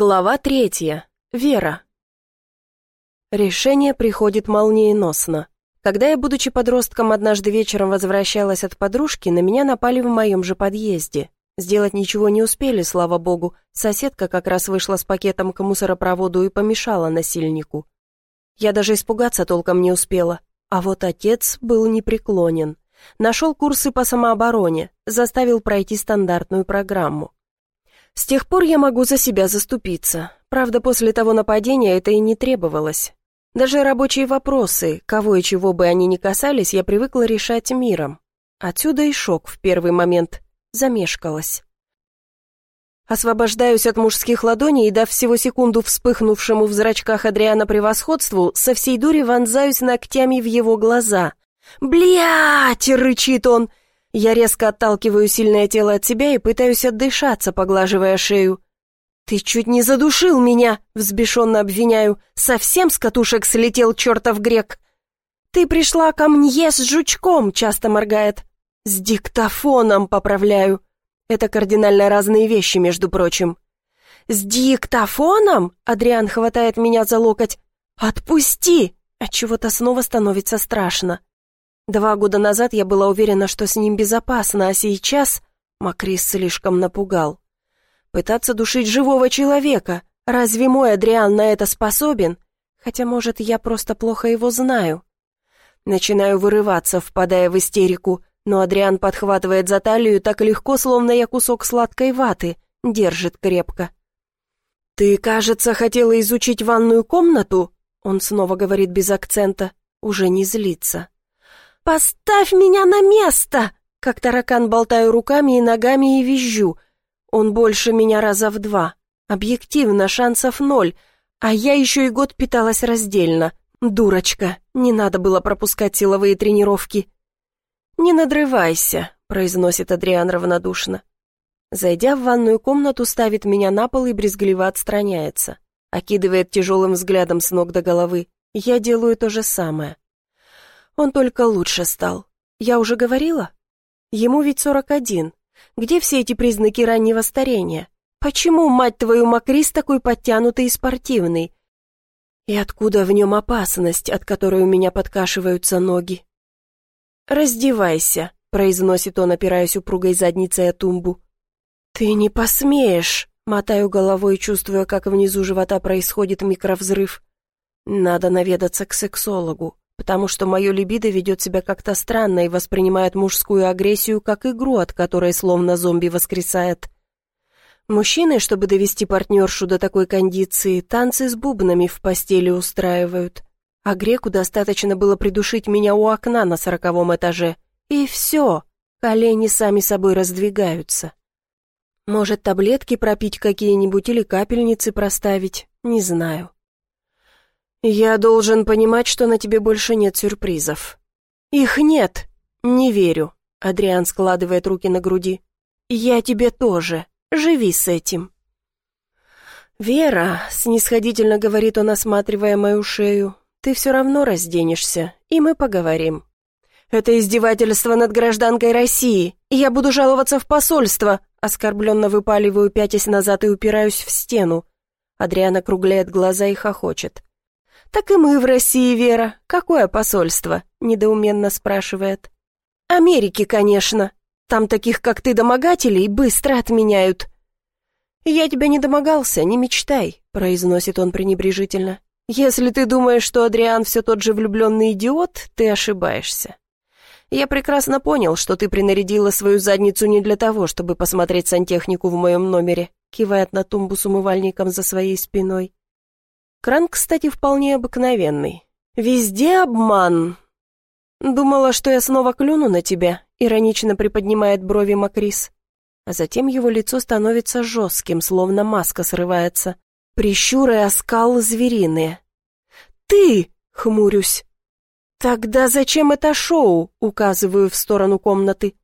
Глава третья. Вера. Решение приходит молниеносно. Когда я, будучи подростком, однажды вечером возвращалась от подружки, на меня напали в моем же подъезде. Сделать ничего не успели, слава богу. Соседка как раз вышла с пакетом к мусоропроводу и помешала насильнику. Я даже испугаться толком не успела. А вот отец был непреклонен. Нашел курсы по самообороне, заставил пройти стандартную программу. С тех пор я могу за себя заступиться. Правда, после того нападения это и не требовалось. Даже рабочие вопросы, кого и чего бы они ни касались, я привыкла решать миром. Отсюда и шок в первый момент. Замешкалась. Освобождаюсь от мужских ладоней и, дав всего секунду вспыхнувшему в зрачках Адриана превосходству, со всей дури вонзаюсь ногтями в его глаза. «Блядь!» — рычит он. Я резко отталкиваю сильное тело от себя и пытаюсь отдышаться, поглаживая шею. «Ты чуть не задушил меня!» — взбешенно обвиняю. «Совсем с катушек слетел чертов грек!» «Ты пришла ко мне с жучком!» — часто моргает. «С диктофоном!» — поправляю. Это кардинально разные вещи, между прочим. «С диктофоном?» — Адриан хватает меня за локоть. «Отпусти!» Отчего-то снова становится страшно. Два года назад я была уверена, что с ним безопасно, а сейчас Макрис слишком напугал. Пытаться душить живого человека. Разве мой Адриан на это способен? Хотя, может, я просто плохо его знаю. Начинаю вырываться, впадая в истерику, но Адриан подхватывает за талию так легко, словно я кусок сладкой ваты, держит крепко. «Ты, кажется, хотела изучить ванную комнату?» Он снова говорит без акцента, уже не злится. «Поставь меня на место!» Как таракан болтаю руками и ногами и визжу. Он больше меня раза в два. Объективно, шансов ноль. А я еще и год питалась раздельно. Дурочка, не надо было пропускать силовые тренировки. «Не надрывайся», — произносит Адриан равнодушно. Зайдя в ванную комнату, ставит меня на пол и брезгливо отстраняется. Окидывает тяжелым взглядом с ног до головы. Я делаю то же самое. Он только лучше стал. Я уже говорила? Ему ведь сорок один. Где все эти признаки раннего старения? Почему, мать твою, Макрис такой подтянутый и спортивный? И откуда в нем опасность, от которой у меня подкашиваются ноги? «Раздевайся», — произносит он, опираясь упругой задницей о тумбу. «Ты не посмеешь», — мотаю головой, чувствуя, как внизу живота происходит микровзрыв. «Надо наведаться к сексологу потому что мое либидо ведет себя как-то странно и воспринимает мужскую агрессию как игру, от которой словно зомби воскресает. Мужчины, чтобы довести партнершу до такой кондиции, танцы с бубнами в постели устраивают. А греку достаточно было придушить меня у окна на сороковом этаже. И все, колени сами собой раздвигаются. Может, таблетки пропить какие-нибудь или капельницы проставить, не знаю. «Я должен понимать, что на тебе больше нет сюрпризов». «Их нет. Не верю», — Адриан складывает руки на груди. «Я тебе тоже. Живи с этим». «Вера», — снисходительно говорит он, осматривая мою шею, «ты все равно разденешься, и мы поговорим». «Это издевательство над гражданкой России, и я буду жаловаться в посольство», оскорбленно выпаливаю, пятясь назад и упираюсь в стену. Адриан округляет глаза и хохочет. «Так и мы в России, Вера. Какое посольство?» — недоуменно спрашивает. «Америки, конечно. Там таких, как ты, домогателей быстро отменяют». «Я тебя не домогался, не мечтай», — произносит он пренебрежительно. «Если ты думаешь, что Адриан все тот же влюбленный идиот, ты ошибаешься. Я прекрасно понял, что ты принарядила свою задницу не для того, чтобы посмотреть сантехнику в моем номере», кивает на тумбу с умывальником за своей спиной. Кран, кстати, вполне обыкновенный. Везде обман. Думала, что я снова клюну на тебя, иронично приподнимает брови Макрис. А затем его лицо становится жестким, словно маска срывается. Прищуры и оскал звериные. «Ты!» — хмурюсь. «Тогда зачем это шоу?» — указываю в сторону комнаты.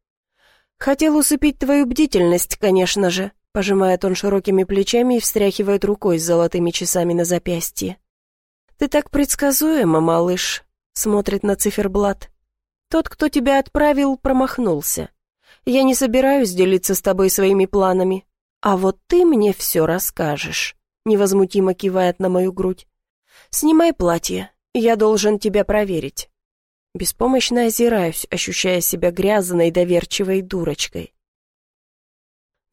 «Хотел усыпить твою бдительность, конечно же. Пожимает он широкими плечами и встряхивает рукой с золотыми часами на запястье. «Ты так предсказуема, малыш», — смотрит на циферблат. «Тот, кто тебя отправил, промахнулся. Я не собираюсь делиться с тобой своими планами, а вот ты мне все расскажешь. невозмутимо кивает на мою грудь. «Снимай платье, я должен тебя проверить». Беспомощно озираюсь, ощущая себя грязной, доверчивой дурочкой.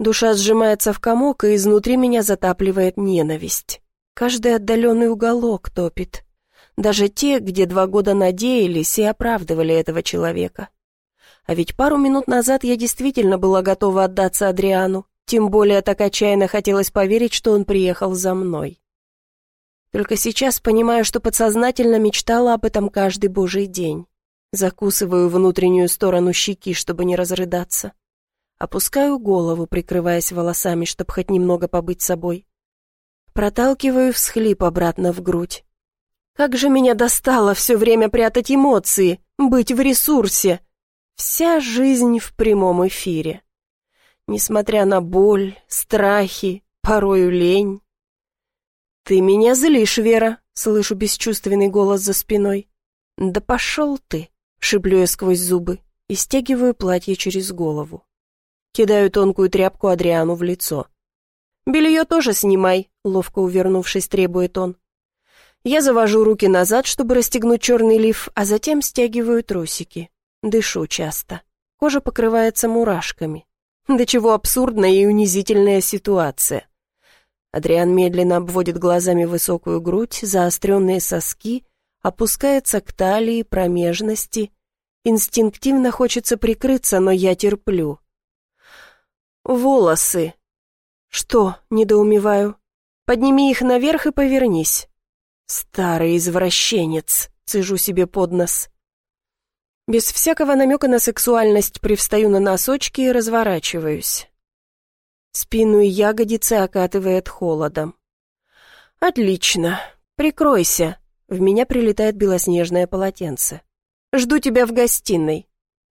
Душа сжимается в комок, и изнутри меня затапливает ненависть. Каждый отдаленный уголок топит. Даже те, где два года надеялись и оправдывали этого человека. А ведь пару минут назад я действительно была готова отдаться Адриану, тем более так отчаянно хотелось поверить, что он приехал за мной. Только сейчас понимаю, что подсознательно мечтала об этом каждый божий день. Закусываю внутреннюю сторону щеки, чтобы не разрыдаться. Опускаю голову, прикрываясь волосами, чтобы хоть немного побыть собой. Проталкиваю всхлип обратно в грудь. Как же меня достало все время прятать эмоции, быть в ресурсе. Вся жизнь в прямом эфире. Несмотря на боль, страхи, порою лень. «Ты меня злишь, Вера», — слышу бесчувственный голос за спиной. «Да пошел ты», — шиплю я сквозь зубы и стягиваю платье через голову. Кидаю тонкую тряпку Адриану в лицо. «Белье тоже снимай», — ловко увернувшись, требует он. Я завожу руки назад, чтобы расстегнуть черный лиф, а затем стягиваю трусики. Дышу часто. Кожа покрывается мурашками. До чего абсурдная и унизительная ситуация. Адриан медленно обводит глазами высокую грудь, заостренные соски, опускается к талии, промежности. Инстинктивно хочется прикрыться, но я терплю. «Волосы!» «Что?» — недоумеваю. «Подними их наверх и повернись». «Старый извращенец!» — цежу себе под нос. Без всякого намека на сексуальность привстаю на носочки и разворачиваюсь. Спину и ягодицы окатывает холодом. «Отлично. Прикройся». В меня прилетает белоснежное полотенце. «Жду тебя в гостиной.